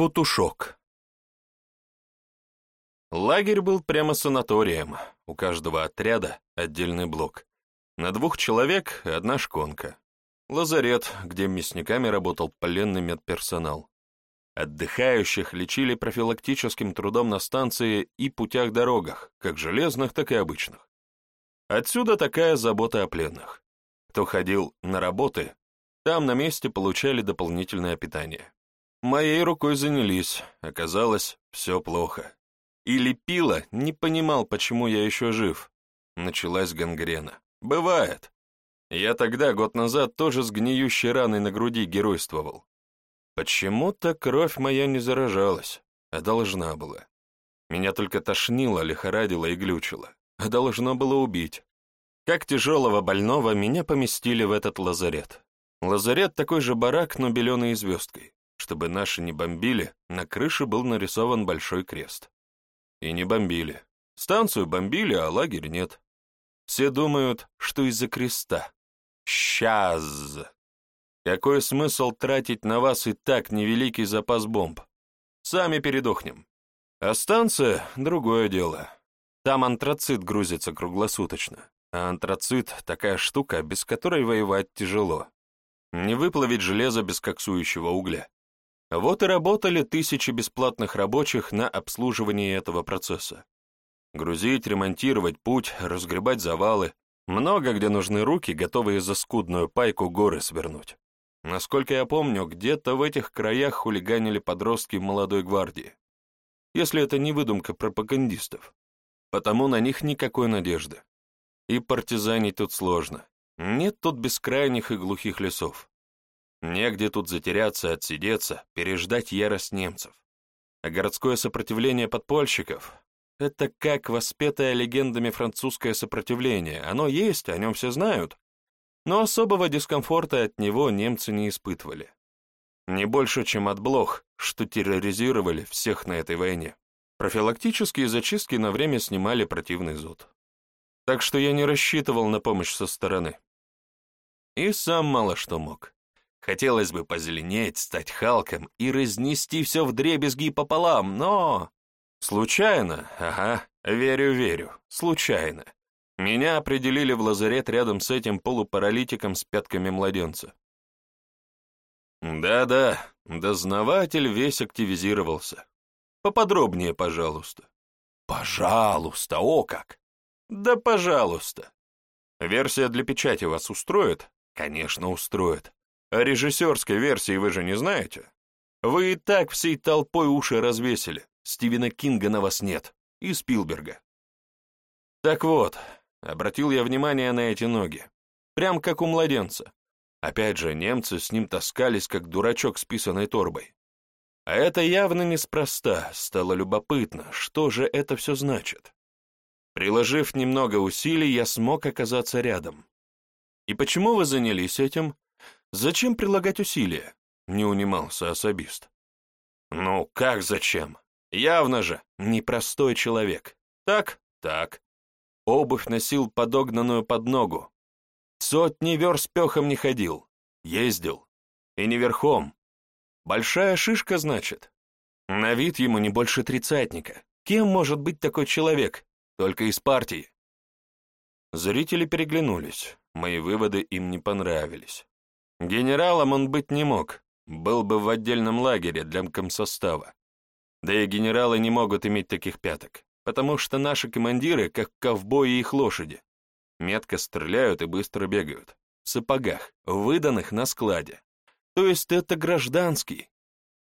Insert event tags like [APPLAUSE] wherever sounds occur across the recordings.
фотошок. Лагерь был прямо санаторием. У каждого отряда отдельный блок. На двух человек одна шконка. Лазарет, где мясниками работал пленный медперсонал. Отдыхающих лечили профилактическим трудом на станции и путях-дорогах, как железных, так и обычных. Отсюда такая забота о пленных. Кто ходил на работы, там на месте получали дополнительное питание. Моей рукой занялись. Оказалось, все плохо. Или пила, не понимал, почему я еще жив. Началась гангрена. Бывает. Я тогда, год назад, тоже с гниющей раной на груди геройствовал. Почему-то кровь моя не заражалась, а должна была. Меня только тошнило, лихорадило и глючило, а должно было убить. Как тяжелого больного меня поместили в этот лазарет. Лазарет такой же барак, но беленой звездкой чтобы наши не бомбили, на крыше был нарисован большой крест. И не бомбили. Станцию бомбили, а лагерь нет. Все думают, что из-за креста. Сейчас. Какой смысл тратить на вас и так невеликий запас бомб? Сами передохнем. А станция — другое дело. Там антрацит грузится круглосуточно. А антрацит — такая штука, без которой воевать тяжело. Не выплавить железо без коксующего угля. Вот и работали тысячи бесплатных рабочих на обслуживании этого процесса. Грузить, ремонтировать путь, разгребать завалы. Много где нужны руки, готовые за скудную пайку горы свернуть. Насколько я помню, где-то в этих краях хулиганили подростки молодой гвардии. Если это не выдумка пропагандистов. Потому на них никакой надежды. И партизанить тут сложно. Нет тут бескрайних и глухих лесов. Негде тут затеряться, отсидеться, переждать ярость немцев. А городское сопротивление подпольщиков — это как воспетое легендами французское сопротивление. Оно есть, о нем все знают. Но особого дискомфорта от него немцы не испытывали. Не больше, чем от блох, что терроризировали всех на этой войне. Профилактические зачистки на время снимали противный зуд. Так что я не рассчитывал на помощь со стороны. И сам мало что мог. Хотелось бы позеленеть, стать Халком и разнести все в дребезги пополам, но... Случайно, ага, верю, верю, случайно. Меня определили в лазарет рядом с этим полупаралитиком с пятками младенца. Да-да, дознаватель весь активизировался. Поподробнее, пожалуйста. Пожалуйста, о как! Да пожалуйста. Версия для печати вас устроит? Конечно, устроит. Режиссерской версии вы же не знаете. Вы и так всей толпой уши развесили. Стивена Кинга на вас нет. И Спилберга. Так вот, обратил я внимание на эти ноги. Прям как у младенца. Опять же, немцы с ним таскались, как дурачок с писаной торбой. А это явно неспроста, стало любопытно, что же это все значит. Приложив немного усилий, я смог оказаться рядом. И почему вы занялись этим? Зачем прилагать усилия? Не унимался особист. Ну, как зачем? Явно же, непростой человек. Так, так. Обувь носил подогнанную под ногу. Сотни верст пехом не ходил. Ездил. И не верхом. Большая шишка, значит. На вид ему не больше тридцатника. Кем может быть такой человек? Только из партии. Зрители переглянулись. Мои выводы им не понравились. Генералом он быть не мог, был бы в отдельном лагере для комсостава. Да и генералы не могут иметь таких пяток, потому что наши командиры, как ковбои их лошади, метко стреляют и быстро бегают, в сапогах, выданных на складе. То есть это гражданский,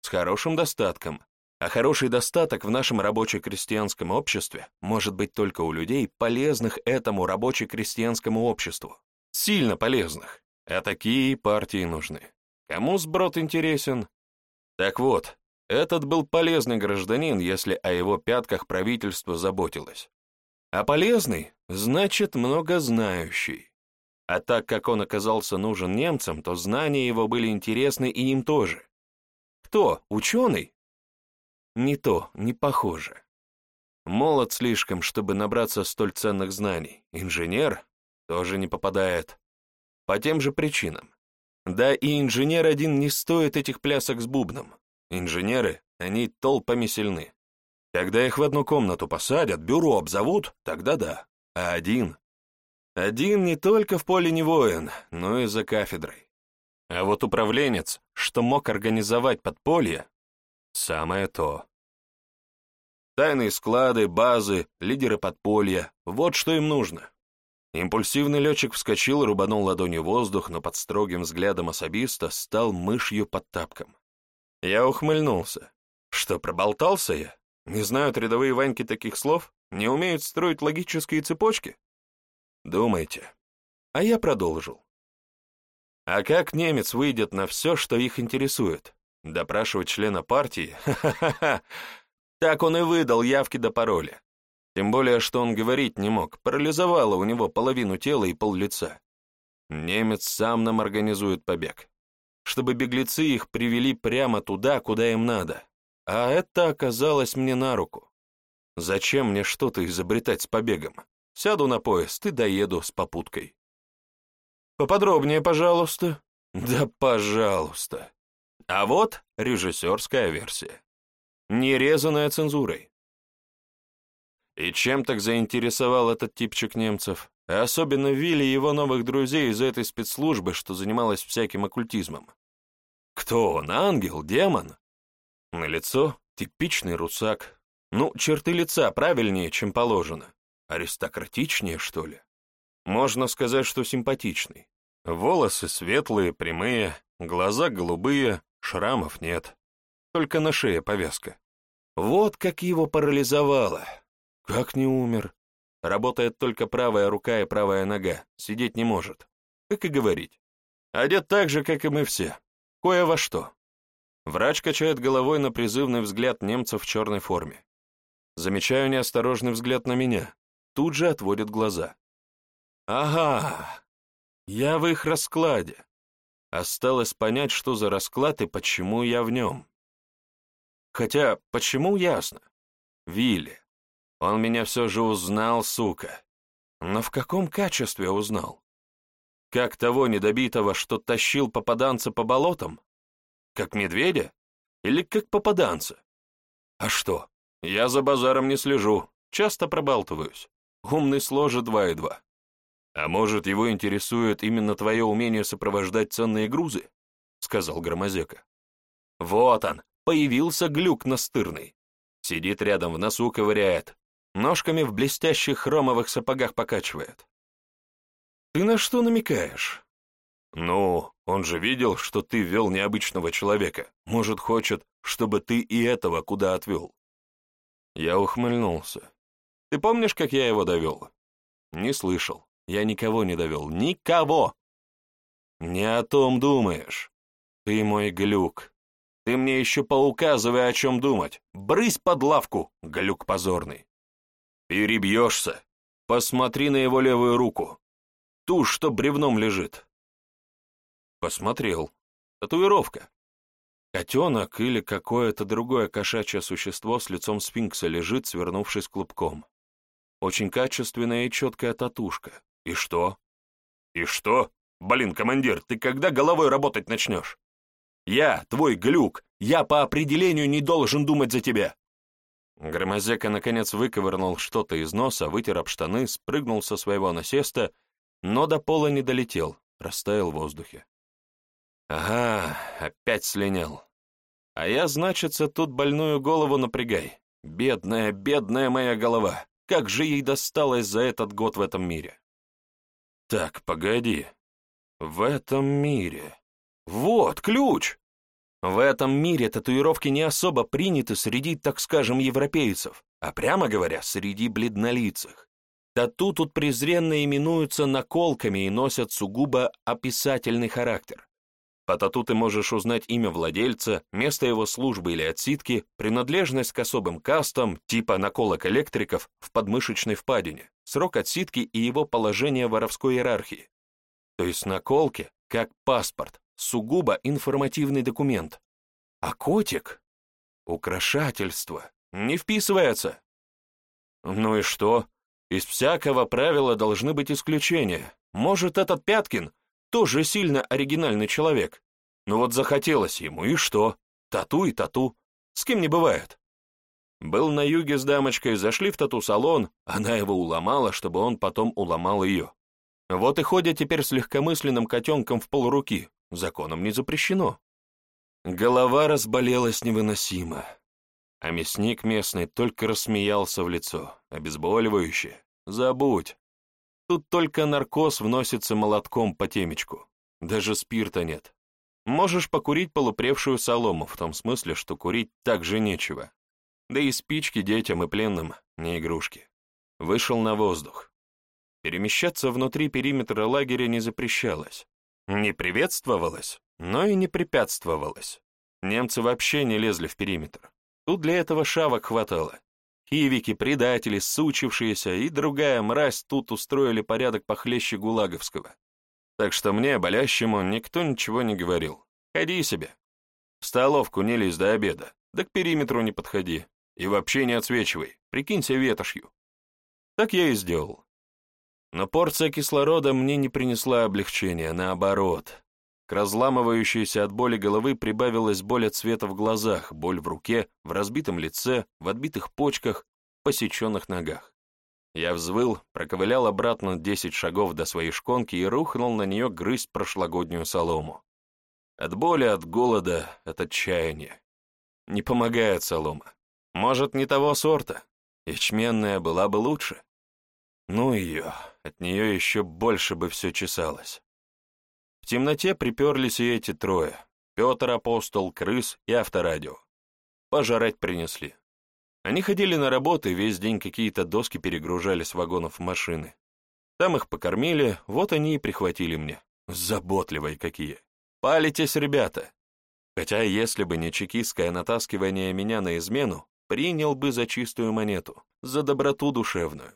с хорошим достатком, а хороший достаток в нашем рабоче-крестьянском обществе может быть только у людей, полезных этому рабоче-крестьянскому обществу. Сильно полезных. А такие партии нужны. Кому сброд интересен? Так вот, этот был полезный гражданин, если о его пятках правительство заботилось. А полезный — значит многознающий. А так как он оказался нужен немцам, то знания его были интересны и им тоже. Кто? Ученый? Не то, не похоже. Молод слишком, чтобы набраться столь ценных знаний. Инженер? Тоже не попадает по тем же причинам. Да и инженер один не стоит этих плясок с бубном. Инженеры, они толпами сильны. Когда их в одну комнату посадят, бюро обзовут, тогда да. А один? Один не только в поле не воин, но и за кафедрой. А вот управленец, что мог организовать подполье, самое то. Тайные склады, базы, лидеры подполья — вот что им нужно. Импульсивный летчик вскочил, рубанул ладонью воздух, но под строгим взглядом особиста стал мышью под тапком. Я ухмыльнулся. Что, проболтался я? Не знают рядовые Ваньки таких слов? Не умеют строить логические цепочки? Думайте. А я продолжил. А как немец выйдет на все, что их интересует? Допрашивать члена партии? [LAUGHS] Ха-ха-ха! Так он и выдал явки до пароля. Тем более, что он говорить не мог, парализовало у него половину тела и пол лица. Немец сам нам организует побег, чтобы беглецы их привели прямо туда, куда им надо. А это оказалось мне на руку. Зачем мне что-то изобретать с побегом? Сяду на поезд и доеду с попуткой. Поподробнее, пожалуйста. Да, пожалуйста. А вот режиссерская версия. Нерезанная цензурой. И чем так заинтересовал этот типчик немцев? и особенно Вилли и его новых друзей из этой спецслужбы, что занималась всяким оккультизмом. Кто он, ангел, демон? На лицо типичный русак. Ну, черты лица правильнее, чем положено. Аристократичнее, что ли? Можно сказать, что симпатичный. Волосы светлые, прямые, глаза голубые, шрамов нет. Только на шее повязка. Вот как его парализовало. «Как не умер? Работает только правая рука и правая нога, сидеть не может. Как и говорить. Одет так же, как и мы все. Кое во что». Врач качает головой на призывный взгляд немца в черной форме. Замечаю неосторожный взгляд на меня. Тут же отводит глаза. «Ага, я в их раскладе. Осталось понять, что за расклад и почему я в нем. Хотя, почему, ясно. Вилли. Он меня все же узнал, сука. Но в каком качестве узнал? Как того недобитого, что тащил попаданца по болотам? Как медведя? Или как попаданца? А что? Я за базаром не слежу, часто пробалтываюсь. Умный сложит два и два. А может, его интересует именно твое умение сопровождать ценные грузы? Сказал Громозека. Вот он, появился глюк настырный. Сидит рядом, в носу ковыряет ножками в блестящих хромовых сапогах покачивает. «Ты на что намекаешь?» «Ну, он же видел, что ты вел необычного человека. Может, хочет, чтобы ты и этого куда отвел?» Я ухмыльнулся. «Ты помнишь, как я его довел?» «Не слышал. Я никого не довел. Никого!» «Не о том думаешь. Ты мой глюк. Ты мне еще поуказывай, о чем думать. Брысь под лавку, глюк позорный!» Перебьешься. Посмотри на его левую руку. Ту, что бревном лежит. Посмотрел. Татуировка. Котенок или какое-то другое кошачье существо с лицом сфинкса лежит, свернувшись клубком. Очень качественная и четкая татушка. И что? И что? Блин, командир, ты когда головой работать начнешь? Я, твой глюк, я по определению не должен думать за тебя. Громозека наконец выковырнул что-то из носа, вытер об штаны, спрыгнул со своего насеста, но до пола не долетел, растаял в воздухе. «Ага, опять слинял. А я, значится, тут больную голову напрягай. Бедная, бедная моя голова. Как же ей досталось за этот год в этом мире?» «Так, погоди. В этом мире. Вот ключ!» В этом мире татуировки не особо приняты среди, так скажем, европейцев, а прямо говоря, среди бледнолицых. Тату тут презренно именуются наколками и носят сугубо описательный характер. По тату ты можешь узнать имя владельца, место его службы или отсидки, принадлежность к особым кастам, типа наколок электриков в подмышечной впадине, срок отсидки и его положение в воровской иерархии. То есть наколки, как паспорт, сугубо информативный документ. А котик? Украшательство. Не вписывается. Ну и что? Из всякого правила должны быть исключения. Может, этот Пяткин тоже сильно оригинальный человек. Но вот захотелось ему, и что? Тату и тату. С кем не бывает. Был на юге с дамочкой, зашли в тату-салон, она его уломала, чтобы он потом уломал ее. Вот и ходят теперь с легкомысленным котенком в полруки. Законом не запрещено. Голова разболелась невыносимо. А мясник местный только рассмеялся в лицо. Обезболивающее. Забудь. Тут только наркоз вносится молотком по темечку. Даже спирта нет. Можешь покурить полупревшую солому, в том смысле, что курить также нечего. Да и спички детям и пленным не игрушки. Вышел на воздух. Перемещаться внутри периметра лагеря не запрещалось не приветствовалось, но и не препятствовалось. Немцы вообще не лезли в периметр. Тут для этого шавок хватало. Хивики, предатели, сучившиеся и другая мразь тут устроили порядок похлеще Гулаговского. Так что мне, болящему, никто ничего не говорил. Ходи себе. В столовку не лезь до обеда, да к периметру не подходи. И вообще не отсвечивай, прикинься ветошью. Так я и сделал. Но порция кислорода мне не принесла облегчения, наоборот. К разламывающейся от боли головы прибавилась боль от света в глазах, боль в руке, в разбитом лице, в отбитых почках, посеченных ногах. Я взвыл, проковылял обратно 10 шагов до своей шконки и рухнул на нее грызть прошлогоднюю солому. От боли, от голода, от отчаяния. Не помогает солома. Может, не того сорта? Ячменная была бы лучше. Ну ее... От нее еще больше бы все чесалось. В темноте приперлись и эти трое. Петр Апостол, Крыс и Авторадио. Пожарать принесли. Они ходили на работу весь день какие-то доски перегружали с вагонов машины. Там их покормили, вот они и прихватили мне. Заботливые какие. Палитесь, ребята. Хотя, если бы не чекистское натаскивание меня на измену, принял бы за чистую монету, за доброту душевную.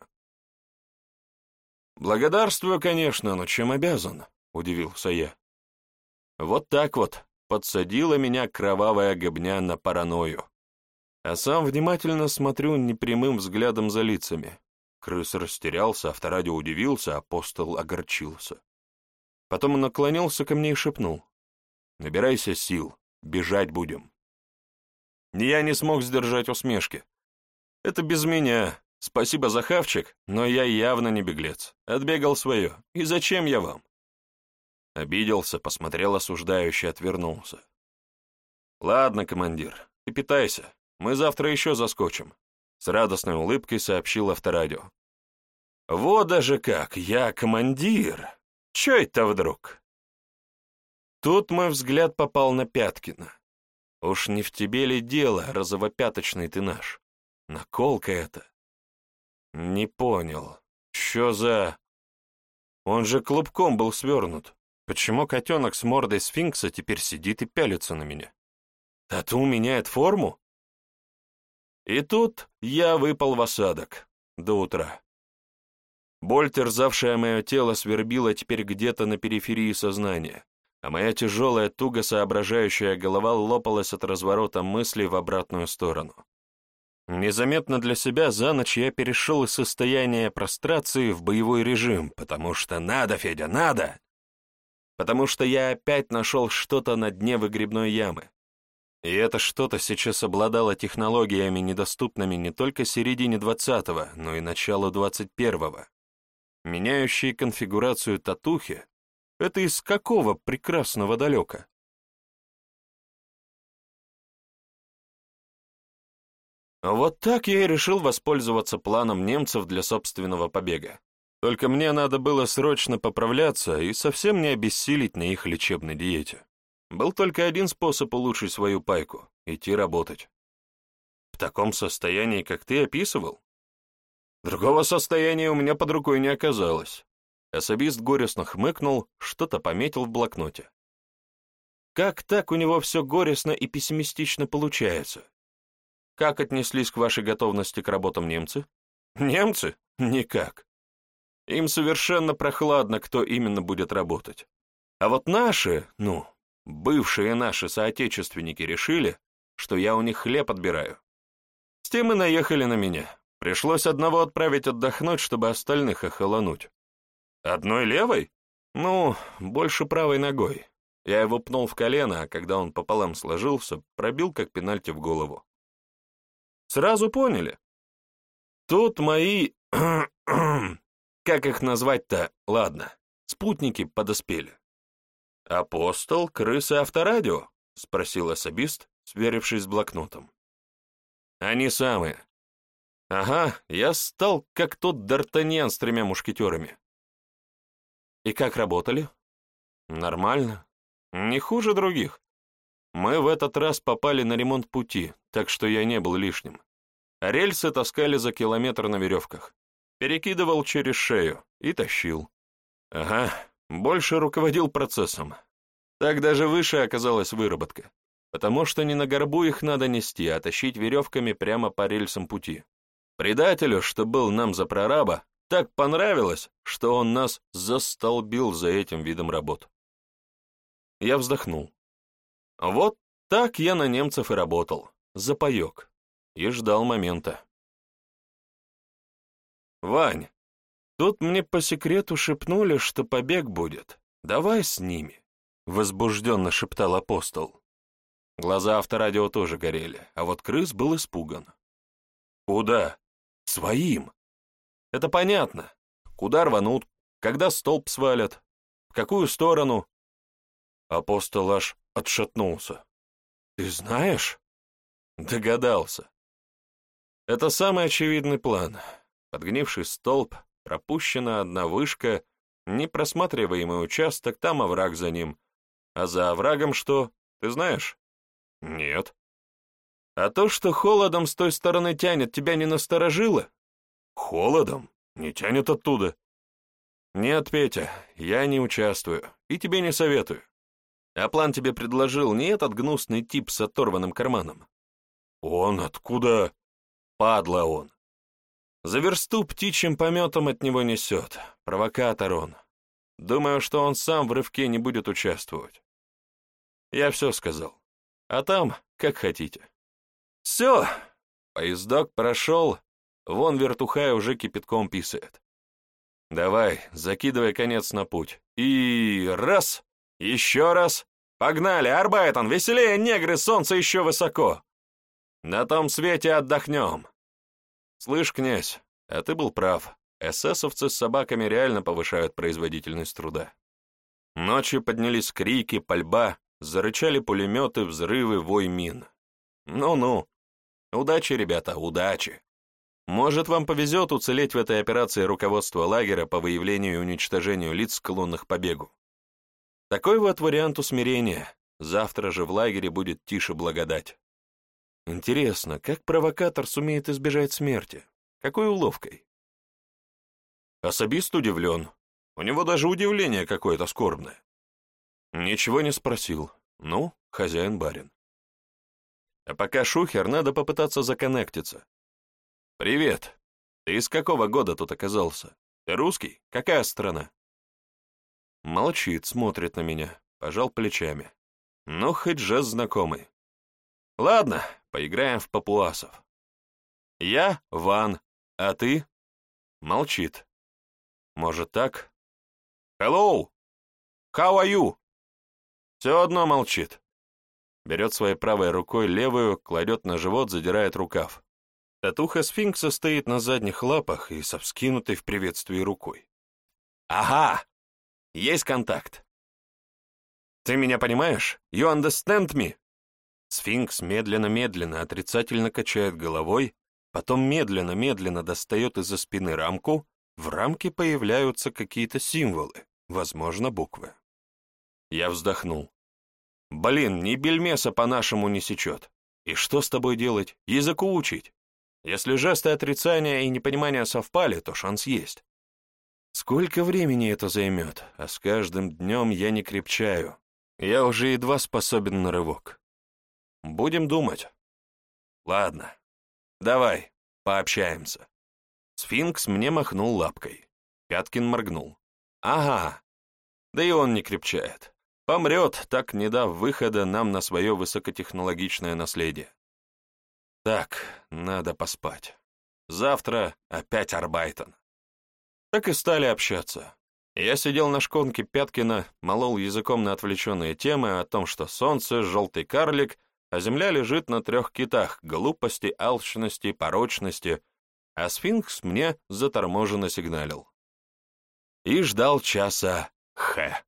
«Благодарствую, конечно, но чем обязан? — удивился я. Вот так вот подсадила меня кровавая гобня на паранойю. А сам внимательно смотрю непрямым взглядом за лицами. Крыс растерялся, авторадио удивился, а апостол огорчился. Потом он наклонился ко мне и шепнул. «Набирайся сил, бежать будем». Я не смог сдержать усмешки. «Это без меня, Спасибо за хавчик, но я явно не беглец. Отбегал свое. И зачем я вам? Обиделся, посмотрел осуждающе, отвернулся. Ладно, командир, ты питайся. Мы завтра еще заскочим. С радостной улыбкой сообщил авторадио. Вот даже как, я командир. Че это вдруг? Тут мой взгляд попал на Пяткина. Уж не в тебе ли дело, розовопяточный ты наш? Наколка это. Не понял. Что за... Он же клубком был свернут. Почему котенок с мордой сфинкса теперь сидит и пялится на меня? А Тату меняет форму? И тут я выпал в осадок. До утра. Боль, терзавшая мое тело, свербила теперь где-то на периферии сознания, а моя тяжелая, туго соображающая голова лопалась от разворота мысли в обратную сторону. Незаметно для себя за ночь я перешел из состояния прострации в боевой режим, потому что надо, Федя, надо! Потому что я опять нашел что-то на дне выгребной ямы. И это что-то сейчас обладало технологиями, недоступными не только середине 20-го, но и началу 21-го. Меняющие конфигурацию татухи — это из какого прекрасного далека? Вот так я и решил воспользоваться планом немцев для собственного побега. Только мне надо было срочно поправляться и совсем не обессилить на их лечебной диете. Был только один способ улучшить свою пайку — идти работать. В таком состоянии, как ты описывал? Другого состояния у меня под рукой не оказалось. Особист горестно хмыкнул, что-то пометил в блокноте. Как так у него все горестно и пессимистично получается? Как отнеслись к вашей готовности к работам немцы? Немцы? Никак. Им совершенно прохладно, кто именно будет работать. А вот наши, ну, бывшие наши соотечественники решили, что я у них хлеб отбираю. С тем и наехали на меня. Пришлось одного отправить отдохнуть, чтобы остальных охолонуть. Одной левой? Ну, больше правой ногой. Я его пнул в колено, а когда он пополам сложился, пробил как пенальти в голову. Сразу поняли? Тут мои... [CLEARS THROAT] как их назвать-то? Ладно. Спутники подоспели. «Апостол, крысы, авторадио?» — спросил особист, сверившись с блокнотом. «Они самые». «Ага, я стал как тот Д'Артаньян с тремя мушкетерами». «И как работали?» «Нормально. Не хуже других. Мы в этот раз попали на ремонт пути, так что я не был лишним. Рельсы таскали за километр на веревках. Перекидывал через шею и тащил. Ага, больше руководил процессом. Так даже выше оказалась выработка, потому что не на горбу их надо нести, а тащить веревками прямо по рельсам пути. Предателю, что был нам за прораба, так понравилось, что он нас застолбил за этим видом работ. Я вздохнул. А вот так я на немцев и работал, запоек, и ждал момента. «Вань, тут мне по секрету шепнули, что побег будет. Давай с ними», — возбужденно шептал апостол. Глаза авторадио тоже горели, а вот крыс был испуган. «Куда?» «Своим». «Это понятно. Куда рванут, когда столб свалят, в какую сторону, Апостол аж отшатнулся. «Ты знаешь?» «Догадался. Это самый очевидный план. Подгнивший столб, пропущена одна вышка, непросматриваемый участок, там овраг за ним. А за оврагом что, ты знаешь?» «Нет». «А то, что холодом с той стороны тянет, тебя не насторожило?» «Холодом? Не тянет оттуда». «Нет, Петя, я не участвую, и тебе не советую. А план тебе предложил не этот гнусный тип с оторванным карманом. Он откуда? Падла он. За версту птичьим пометом от него несет. Провокатор он. Думаю, что он сам в рывке не будет участвовать. Я все сказал. А там, как хотите. Все. Поездок прошел. Вон вертухай уже кипятком писает. Давай, закидывай конец на путь. И раз! Еще раз. Погнали, Арбайтон, веселее, негры, солнце еще высоко. На том свете отдохнем. Слышь, князь, а ты был прав. Эсэсовцы с собаками реально повышают производительность труда. Ночью поднялись крики, пальба, зарычали пулеметы, взрывы, вой мин. Ну-ну. Удачи, ребята, удачи. Может, вам повезет уцелеть в этой операции руководство лагеря по выявлению и уничтожению лиц, склонных побегу. Такой вот вариант усмирения. Завтра же в лагере будет тише благодать. Интересно, как провокатор сумеет избежать смерти? Какой уловкой? Особист удивлен. У него даже удивление какое-то скорбное. Ничего не спросил. Ну, хозяин-барин. А пока шухер, надо попытаться законнектиться. «Привет. Ты из какого года тут оказался? Ты русский? Какая страна?» Молчит, смотрит на меня, пожал плечами. Ну, хоть же знакомый. Ладно, поиграем в папуасов. Я Ван, а ты? Молчит. Может так? Hello! How are you? Все одно молчит. Берет своей правой рукой левую, кладет на живот, задирает рукав. Татуха сфинкса стоит на задних лапах и со вскинутой в приветствии рукой. «Ага!» Есть контакт. Ты меня понимаешь? You understand me? Сфинкс медленно-медленно отрицательно качает головой, потом медленно-медленно достает из-за спины рамку, в рамке появляются какие-то символы, возможно, буквы. Я вздохнул. «Блин, ни бельмеса по-нашему не сечет. И что с тобой делать? Языку учить. Если жесты отрицания и непонимания совпали, то шанс есть. Сколько времени это займет, а с каждым днем я не крепчаю. Я уже едва способен на рывок. Будем думать. Ладно, давай, пообщаемся. Сфинкс мне махнул лапкой. Пяткин моргнул. Ага, да и он не крепчает. Помрет, так не дав выхода нам на свое высокотехнологичное наследие. Так, надо поспать. Завтра опять Арбайтон так и стали общаться. Я сидел на шконке Пяткина, молол языком на отвлеченные темы о том, что солнце — желтый карлик, а земля лежит на трех китах — глупости, алчности, порочности, а сфинкс мне заторможенно сигналил. И ждал часа «Х».